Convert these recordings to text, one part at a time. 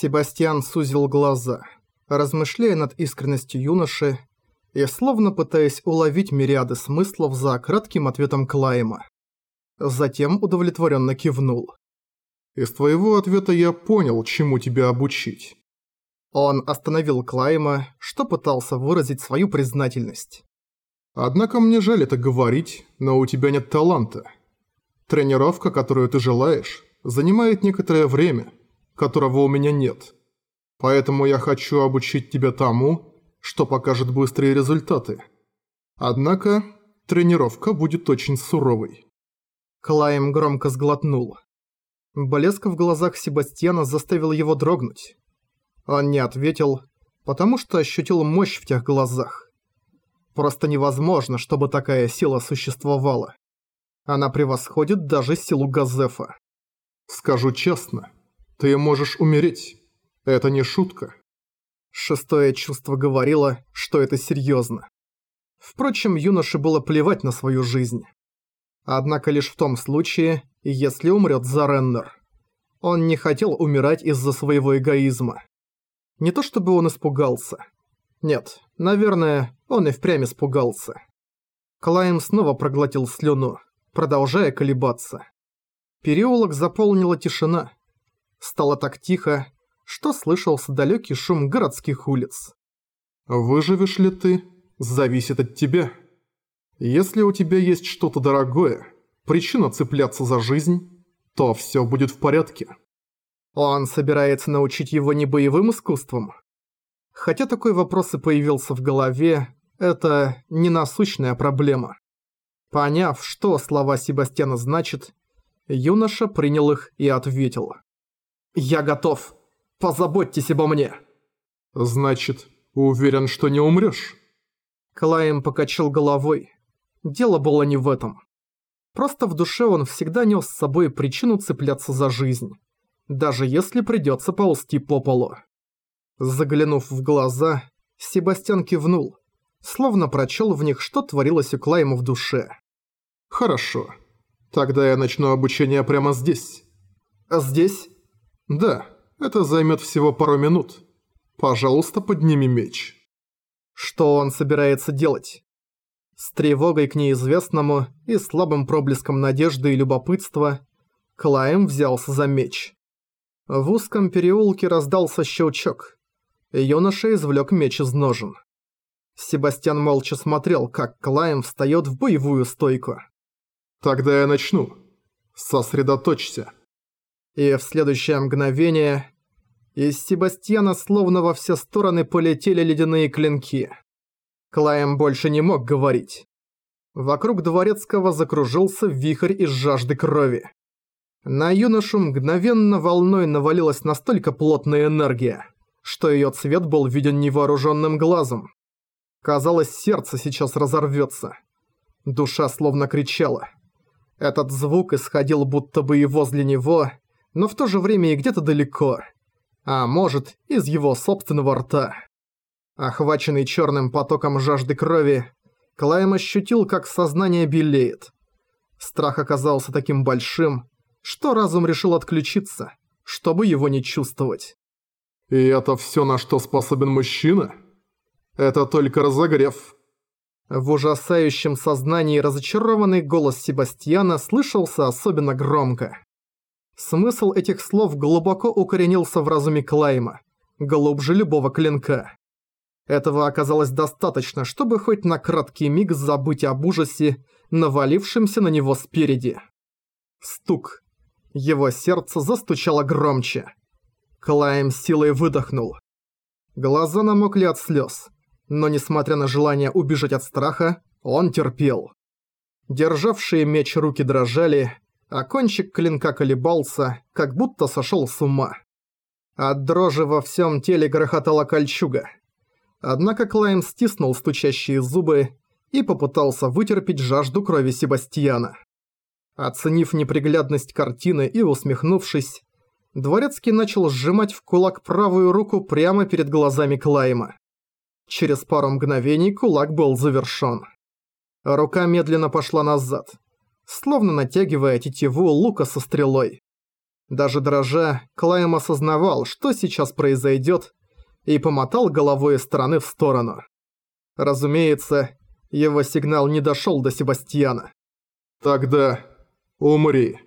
Себастьян сузил глаза, размышляя над искренностью юноши и словно пытаясь уловить мириады смыслов за кратким ответом Клайма. Затем удовлетворенно кивнул. «Из твоего ответа я понял, чему тебя обучить». Он остановил Клайма, что пытался выразить свою признательность. «Однако мне жаль это говорить, но у тебя нет таланта. Тренировка, которую ты желаешь, занимает некоторое время, которого у меня нет. Поэтому я хочу обучить тебя тому, что покажет быстрые результаты. Однако, тренировка будет очень суровой». Клайм громко сглотнул. Блеск в глазах Себастьяна заставил его дрогнуть. Он не ответил, потому что ощутил мощь в тех глазах. Просто невозможно, чтобы такая сила существовала. Она превосходит даже силу Газефа. «Скажу честно, ты можешь умереть. Это не шутка». Шестое чувство говорило, что это серьезно. Впрочем, юноше было плевать на свою жизнь. Однако лишь в том случае, если умрет Зареннер. Он не хотел умирать из-за своего эгоизма. Не то чтобы он испугался. Нет, наверное, он и впрямь испугался. Клайм снова проглотил слюну, продолжая колебаться. Переулок заполнила тишина. Стало так тихо, что слышался далекий шум городских улиц. «Выживешь ли ты, зависит от тебя. Если у тебя есть что-то дорогое, причина цепляться за жизнь, то все будет в порядке». Он собирается научить его не боевым искусствам? Хотя такой вопрос и появился в голове, это не насущная проблема. Поняв, что слова Себастьяна значат, юноша принял их и ответил. «Я готов. Позаботьтесь обо мне». «Значит, уверен, что не умрёшь?» Клайм покачал головой. Дело было не в этом. Просто в душе он всегда нес с собой причину цепляться за жизнь даже если придется ползти по полу. Заглянув в глаза, Себастьян кивнул, словно прочел в них, что творилось у Клайма в душе. «Хорошо. Тогда я начну обучение прямо здесь». «А здесь?» «Да, это займет всего пару минут. Пожалуйста, подними меч». Что он собирается делать? С тревогой к неизвестному и слабым проблеском надежды и любопытства Клайм взялся за меч. В узком переулке раздался щелчок. Юноша извлек меч из ножен. Себастьян молча смотрел, как Клайм встает в боевую стойку. «Тогда я начну. Сосредоточься». И в следующее мгновение из Себастьяна словно во все стороны полетели ледяные клинки. Клайм больше не мог говорить. Вокруг Дворецкого закружился вихрь из жажды крови. На юношу мгновенно волной навалилась настолько плотная энергия, что её цвет был виден невооружённым глазом. Казалось, сердце сейчас разорвётся. Душа словно кричала. Этот звук исходил будто бы и возле него, но в то же время и где-то далеко. А может, из его собственного рта. Охваченный чёрным потоком жажды крови, Клайм ощутил, как сознание белеет. Страх оказался таким большим, что разум решил отключиться, чтобы его не чувствовать. «И это все, на что способен мужчина? Это только разогрев». В ужасающем сознании разочарованный голос Себастьяна слышался особенно громко. Смысл этих слов глубоко укоренился в разуме Клайма, глубже любого клинка. Этого оказалось достаточно, чтобы хоть на краткий миг забыть об ужасе, навалившемся на него спереди. Стук. Его сердце застучало громче. Клайм силой выдохнул. Глаза намокли от слез, но несмотря на желание убежать от страха, он терпел. Державшие меч руки дрожали, а кончик клинка колебался, как будто сошел с ума. От дрожи во всем теле грохотала кольчуга. Однако Клайм стиснул стучащие зубы и попытался вытерпеть жажду крови Себастьяна. Оценив неприглядность картины и усмехнувшись, Дворецкий начал сжимать в кулак правую руку прямо перед глазами Клайма. Через пару мгновений кулак был завершён. Рука медленно пошла назад, словно натягивая тетиву лука со стрелой. Даже дрожа, Клайм осознавал, что сейчас произойдет, и помотал головой из стороны в сторону. Разумеется, его сигнал не дошел до Себастьяна. «Тогда умри».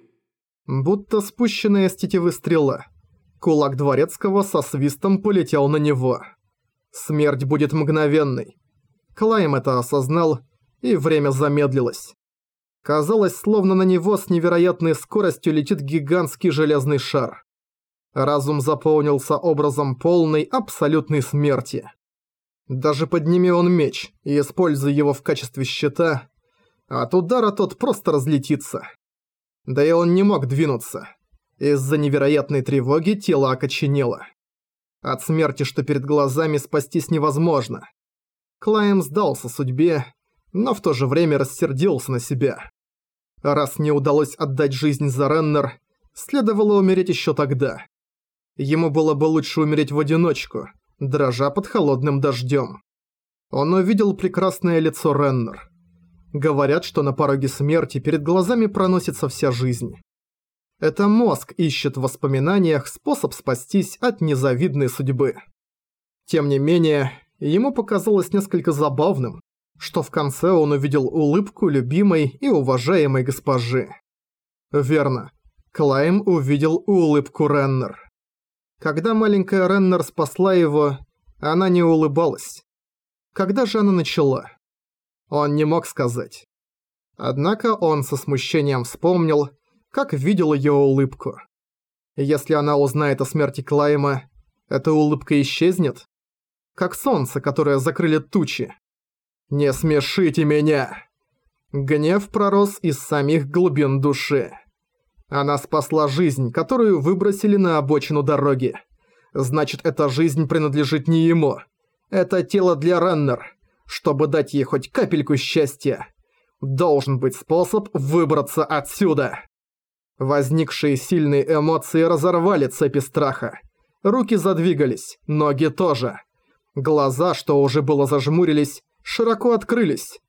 Будто спущенная с тетивы стрела. Кулак Дворецкого со свистом полетел на него. Смерть будет мгновенной. Клайм это осознал, и время замедлилось. Казалось, словно на него с невероятной скоростью летит гигантский железный шар. Разум заполнился образом полной, абсолютной смерти. Даже подними он меч и используй его в качестве щита, от удара тот просто разлетится. Да и он не мог двинуться. Из-за невероятной тревоги тело окоченело. От смерти, что перед глазами, спастись невозможно. Клайм сдался судьбе, но в то же время рассердился на себя. Раз не удалось отдать жизнь за Реннер, следовало умереть еще тогда. Ему было бы лучше умереть в одиночку, дрожа под холодным дождем. Он увидел прекрасное лицо Реннер. Говорят, что на пороге смерти перед глазами проносится вся жизнь. Это мозг ищет в воспоминаниях способ спастись от незавидной судьбы. Тем не менее, ему показалось несколько забавным, что в конце он увидел улыбку любимой и уважаемой госпожи. Верно. Клайм увидел улыбку Реннер. Когда маленькая Реннер спасла его, она не улыбалась. Когда же она начала? Он не мог сказать. Однако он со смущением вспомнил, как видел ее улыбку. Если она узнает о смерти Клайма, эта улыбка исчезнет? Как солнце, которое закрыли тучи. «Не смешите меня!» Гнев пророс из самих глубин души. Она спасла жизнь, которую выбросили на обочину дороги. Значит, эта жизнь принадлежит не ему. Это тело для Реннер. Чтобы дать ей хоть капельку счастья. Должен быть способ выбраться отсюда. Возникшие сильные эмоции разорвали цепи страха. Руки задвигались, ноги тоже. Глаза, что уже было зажмурились, широко открылись.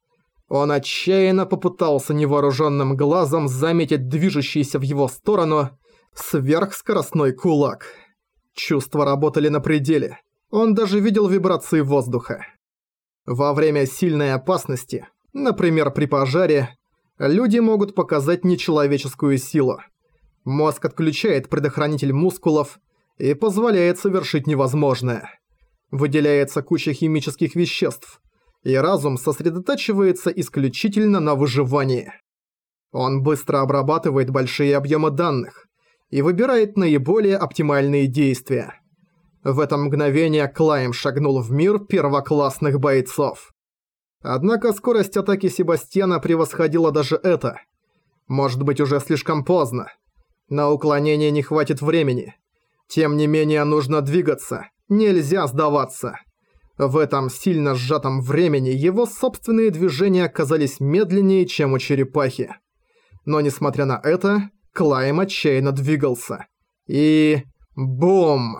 Он отчаянно попытался невооруженным глазом заметить движущийся в его сторону сверхскоростной кулак. Чувства работали на пределе. Он даже видел вибрации воздуха. Во время сильной опасности, например, при пожаре, люди могут показать нечеловеческую силу. Мозг отключает предохранитель мускулов и позволяет совершить невозможное. Выделяется куча химических веществ, и разум сосредотачивается исключительно на выживании. Он быстро обрабатывает большие объемы данных и выбирает наиболее оптимальные действия. В это мгновение Клайм шагнул в мир первоклассных бойцов. Однако скорость атаки Себастьяна превосходила даже это. Может быть уже слишком поздно. На уклонение не хватит времени. Тем не менее нужно двигаться, нельзя сдаваться. В этом сильно сжатом времени его собственные движения оказались медленнее, чем у черепахи. Но несмотря на это, Клайм отчаянно двигался. И... Бум!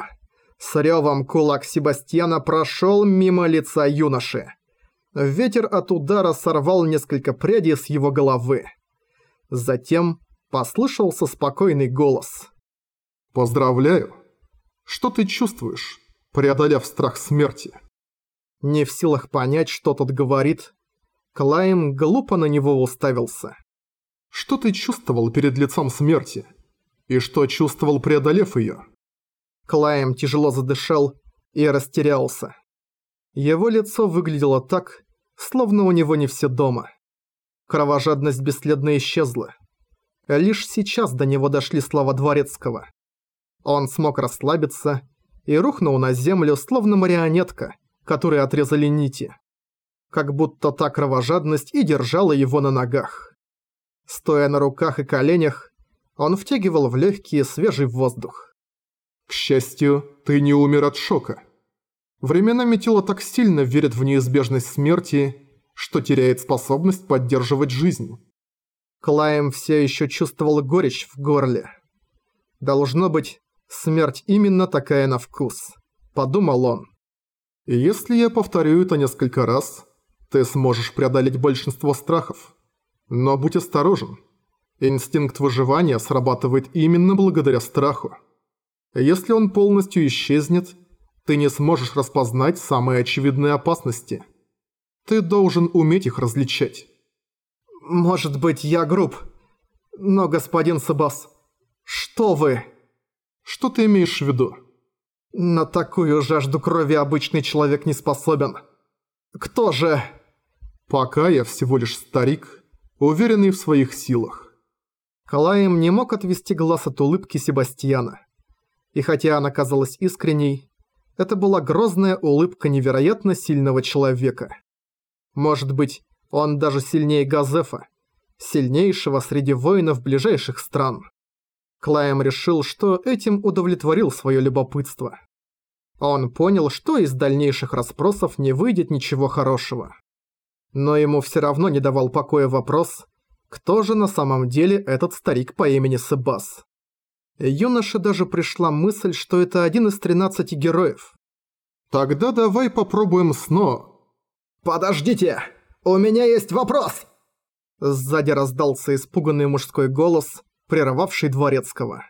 С рёвом кулак Себастьяна прошёл мимо лица юноши. Ветер от удара сорвал несколько прядей с его головы. Затем послышался спокойный голос. «Поздравляю! Что ты чувствуешь, преодолев страх смерти?» Не в силах понять, что тот говорит, Клайм глупо на него уставился. «Что ты чувствовал перед лицом смерти? И что чувствовал, преодолев её?» Клайм тяжело задышал и растерялся. Его лицо выглядело так, словно у него не все дома. Кровожадность бесследно исчезла. Лишь сейчас до него дошли слова Дворецкого. Он смог расслабиться и рухнул на землю, словно марионетка, которые отрезали нити. Как будто та кровожадность и держала его на ногах. Стоя на руках и коленях, он втягивал в легкий свежий воздух. «К счастью, ты не умер от шока. Временами тело так сильно верит в неизбежность смерти, что теряет способность поддерживать жизнь». Клайм все еще чувствовал горечь в горле. «Должно быть, смерть именно такая на вкус», – подумал он. Если я повторю это несколько раз, ты сможешь преодолеть большинство страхов. Но будь осторожен. Инстинкт выживания срабатывает именно благодаря страху. Если он полностью исчезнет, ты не сможешь распознать самые очевидные опасности. Ты должен уметь их различать. Может быть, я груб, но, господин Сабас, что вы? Что ты имеешь в виду? На такую жажду крови обычный человек не способен. Кто же? Пока я всего лишь старик, уверенный в своих силах. Калаем не мог отвести глаз от улыбки Себастьяна. И хотя она казалась искренней, это была грозная улыбка невероятно сильного человека. Может быть, он даже сильнее Газефа, сильнейшего среди воинов ближайших стран. Клайм решил, что этим удовлетворил свое любопытство. Он понял, что из дальнейших расспросов не выйдет ничего хорошего. Но ему все равно не давал покоя вопрос, кто же на самом деле этот старик по имени Себас. Юноше даже пришла мысль, что это один из 13 героев. «Тогда давай попробуем снова». «Подождите! У меня есть вопрос!» Сзади раздался испуганный мужской голос, прервавший Дворецкого.